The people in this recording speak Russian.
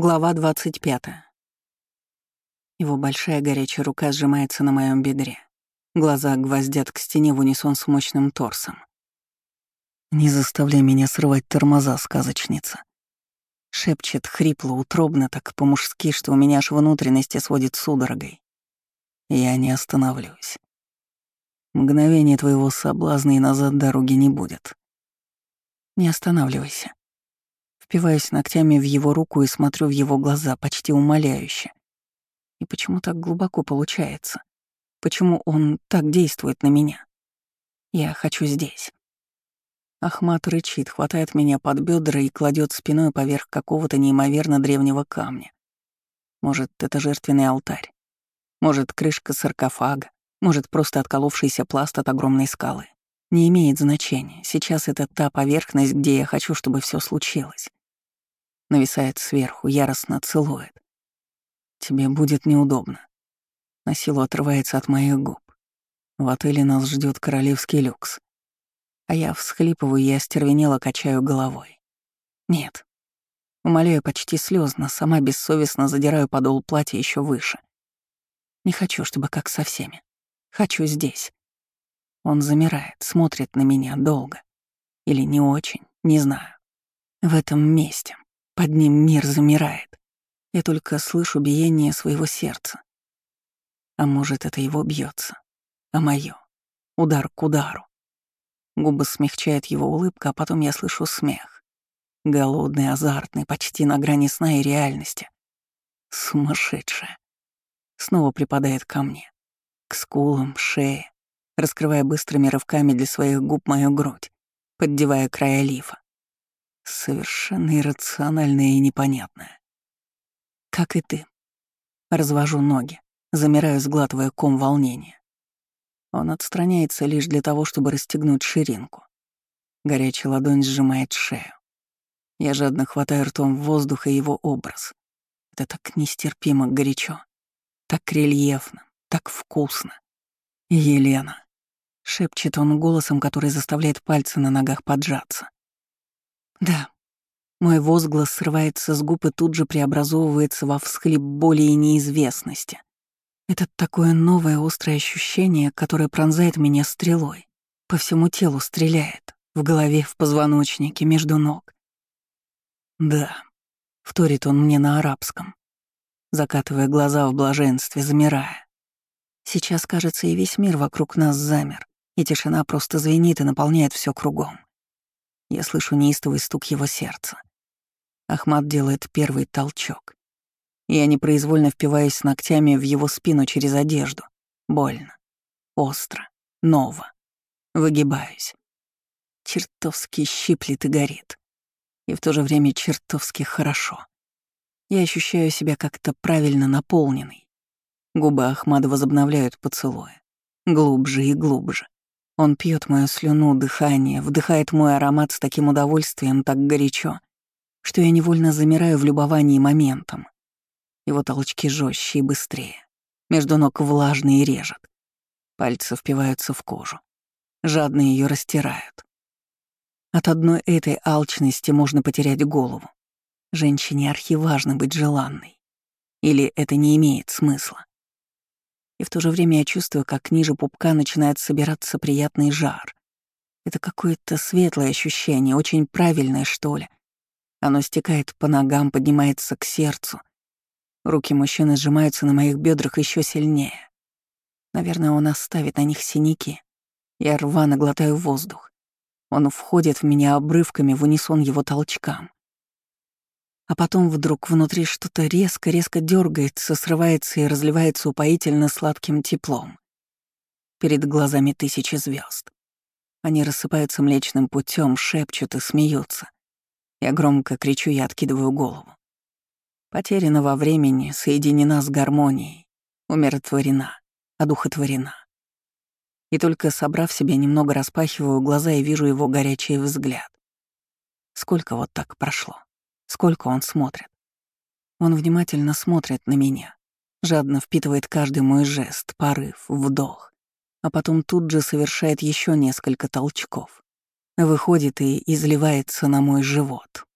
Глава 25. Его большая горячая рука сжимается на моем бедре. Глаза гвоздят к стене в унисон с мощным торсом. «Не заставляй меня срывать тормоза, сказочница!» Шепчет хрипло, утробно, так по-мужски, что у меня аж внутренности сводит судорогой. Я не остановлюсь. Мгновение твоего соблазна и назад дороги не будет. Не останавливайся. Впиваюсь ногтями в его руку и смотрю в его глаза, почти умоляюще. И почему так глубоко получается? Почему он так действует на меня? Я хочу здесь. Ахмат рычит, хватает меня под бедра и кладет спиной поверх какого-то неимоверно древнего камня. Может, это жертвенный алтарь. Может, крышка саркофага. Может, просто отколовшийся пласт от огромной скалы. Не имеет значения. Сейчас это та поверхность, где я хочу, чтобы все случилось нависает сверху, яростно целует. Тебе будет неудобно. На силу отрывается от моих губ. В отеле нас ждет королевский люкс. А я всхлипываю и остервенело качаю головой. Нет. Умоляю почти слезно, сама бессовестно задираю подол платья еще выше. Не хочу, чтобы как со всеми. Хочу здесь. Он замирает, смотрит на меня долго. Или не очень, не знаю. В этом месте. Под ним мир замирает. Я только слышу биение своего сердца. А может, это его бьется, а мое удар к удару. Губы смягчает его улыбка, а потом я слышу смех. Голодный, азартный, почти на грани сна и реальности. Сумасшедшая. Снова припадает ко мне. К скулам, шее, раскрывая быстрыми рывками для своих губ мою грудь, поддевая края лифа. Совершенно иррациональное и непонятное. Как и ты. Развожу ноги, замираю, сглатывая ком волнения. Он отстраняется лишь для того, чтобы расстегнуть ширинку. Горячая ладонь сжимает шею. Я жадно хватаю ртом воздух и его образ. Это так нестерпимо горячо, так рельефно, так вкусно. «Елена», — шепчет он голосом, который заставляет пальцы на ногах поджаться. Да. Мой возглас срывается с губ и тут же преобразовывается во всхлип боли и неизвестности. Это такое новое острое ощущение, которое пронзает меня стрелой. По всему телу стреляет. В голове, в позвоночнике, между ног. Да, вторит он мне на арабском, закатывая глаза в блаженстве, замирая. Сейчас, кажется, и весь мир вокруг нас замер, и тишина просто звенит и наполняет все кругом. Я слышу неистовый стук его сердца. Ахмат делает первый толчок. Я непроизвольно впиваюсь ногтями в его спину через одежду. Больно. Остро. Ново. Выгибаюсь. Чертовски щиплет и горит. И в то же время чертовски хорошо. Я ощущаю себя как-то правильно наполненной. Губы Ахмада возобновляют поцелуи. Глубже и глубже. Он пьет мою слюну, дыхание, вдыхает мой аромат с таким удовольствием, так горячо, что я невольно замираю в любовании моментом. Его толчки жестче и быстрее. Между ног влажно и режет. Пальцы впиваются в кожу. Жадно ее растирают. От одной этой алчности можно потерять голову. Женщине архиважно быть желанной. Или это не имеет смысла? И в то же время я чувствую, как ниже пупка начинает собираться приятный жар. Это какое-то светлое ощущение, очень правильное, что ли. Оно стекает по ногам, поднимается к сердцу. Руки мужчины сжимаются на моих бедрах еще сильнее. Наверное, он оставит на них синяки. Я рвано глотаю воздух. Он входит в меня обрывками в унисон его толчкам. А потом вдруг внутри что-то резко-резко дергается, срывается и разливается упоительно сладким теплом. Перед глазами тысячи звезд. Они рассыпаются млечным путем, шепчут и смеются. Я громко кричу и откидываю голову. Потеряна во времени, соединена с гармонией, умиротворена, одухотворена. И только собрав себя, немного распахиваю глаза и вижу его горячий взгляд. Сколько вот так прошло? Сколько он смотрит. Он внимательно смотрит на меня, жадно впитывает каждый мой жест, порыв, вдох, а потом тут же совершает еще несколько толчков. Выходит и изливается на мой живот.